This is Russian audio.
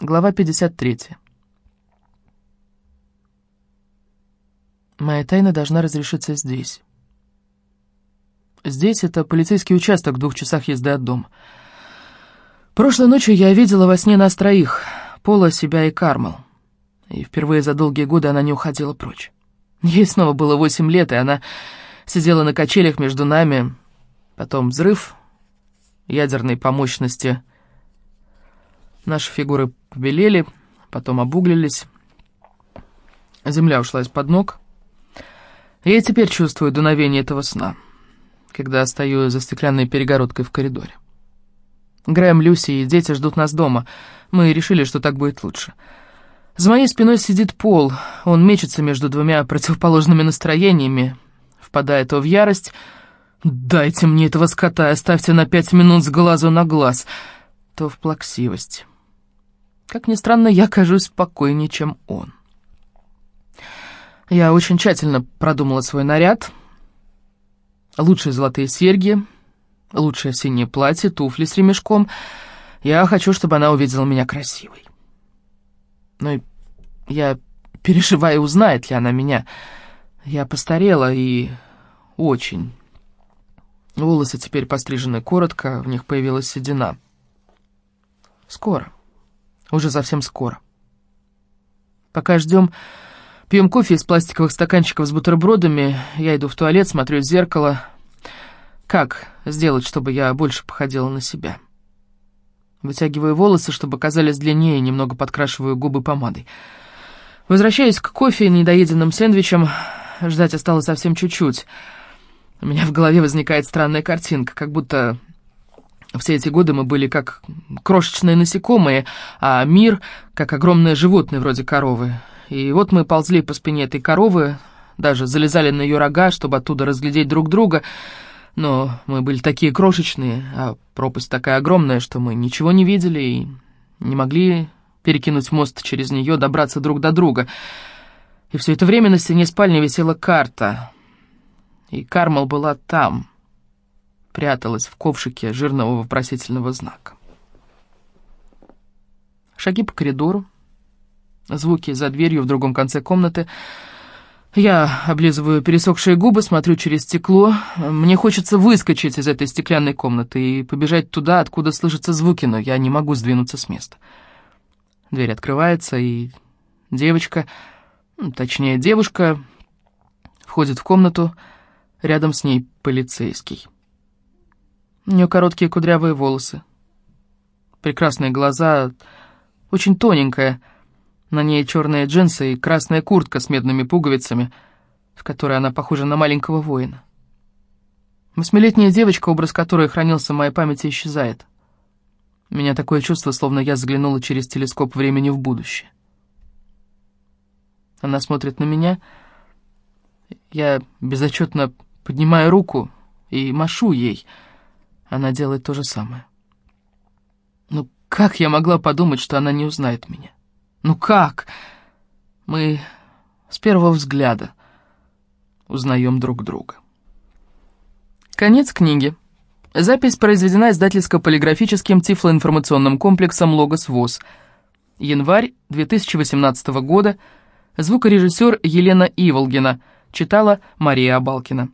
Глава 53. Моя тайна должна разрешиться здесь. Здесь это полицейский участок в двух часах езды от дома. Прошлой ночью я видела во сне нас троих, Пола, себя и Кармал. И впервые за долгие годы она не уходила прочь. Ей снова было восемь лет, и она сидела на качелях между нами. Потом взрыв ядерной по мощности. Наши фигуры побелели, потом обуглились. Земля ушла из-под ног. Я и теперь чувствую дуновение этого сна, когда стою за стеклянной перегородкой в коридоре. Грэм, Люси и дети ждут нас дома. Мы решили, что так будет лучше. За моей спиной сидит Пол. Он мечется между двумя противоположными настроениями, впадая то в ярость «Дайте мне этого скота, оставьте на пять минут с глазу на глаз», то в плаксивость. Как ни странно, я кажусь спокойнее, чем он. Я очень тщательно продумала свой наряд. Лучшие золотые серьги, лучшее синее платье, туфли с ремешком. Я хочу, чтобы она увидела меня красивой. Но я переживаю, узнает ли она меня. Я постарела и очень. Волосы теперь пострижены коротко, в них появилась седина. Скоро. Уже совсем скоро. Пока ждем, пьем кофе из пластиковых стаканчиков с бутербродами, я иду в туалет, смотрю в зеркало. Как сделать, чтобы я больше походила на себя? Вытягиваю волосы, чтобы казались длиннее, немного подкрашиваю губы помадой. Возвращаюсь к кофе и недоеденным сэндвичам. Ждать осталось совсем чуть-чуть. У меня в голове возникает странная картинка, как будто все эти годы мы были как крошечные насекомые, а мир как огромное животное вроде коровы. И вот мы ползли по спине этой коровы, даже залезали на ее рога, чтобы оттуда разглядеть друг друга, но мы были такие крошечные, а пропасть такая огромная, что мы ничего не видели и не могли перекинуть мост через нее, добраться друг до друга. И все это время на стене спальни висела карта — и Кармал была там, пряталась в ковшике жирного вопросительного знака. Шаги по коридору, звуки за дверью в другом конце комнаты. Я облизываю пересохшие губы, смотрю через стекло. Мне хочется выскочить из этой стеклянной комнаты и побежать туда, откуда слышатся звуки, но я не могу сдвинуться с места. Дверь открывается, и девочка, точнее девушка, входит в комнату, Рядом с ней полицейский. У нее короткие кудрявые волосы. Прекрасные глаза, очень тоненькая. На ней черные джинсы и красная куртка с медными пуговицами, в которой она похожа на маленького воина. Восьмилетняя девочка, образ которой хранился в моей памяти, исчезает. У меня такое чувство, словно я заглянула через телескоп времени в будущее. Она смотрит на меня. Я безотчетно Поднимаю руку и машу ей. Она делает то же самое. Ну как я могла подумать, что она не узнает меня? Ну как? Мы с первого взгляда узнаем друг друга. Конец книги. Запись произведена издательско-полиграфическим тифлоинформационным комплексом «Логос ВОЗ». Январь 2018 года. Звукорежиссер Елена Иволгина. Читала Мария Абалкина.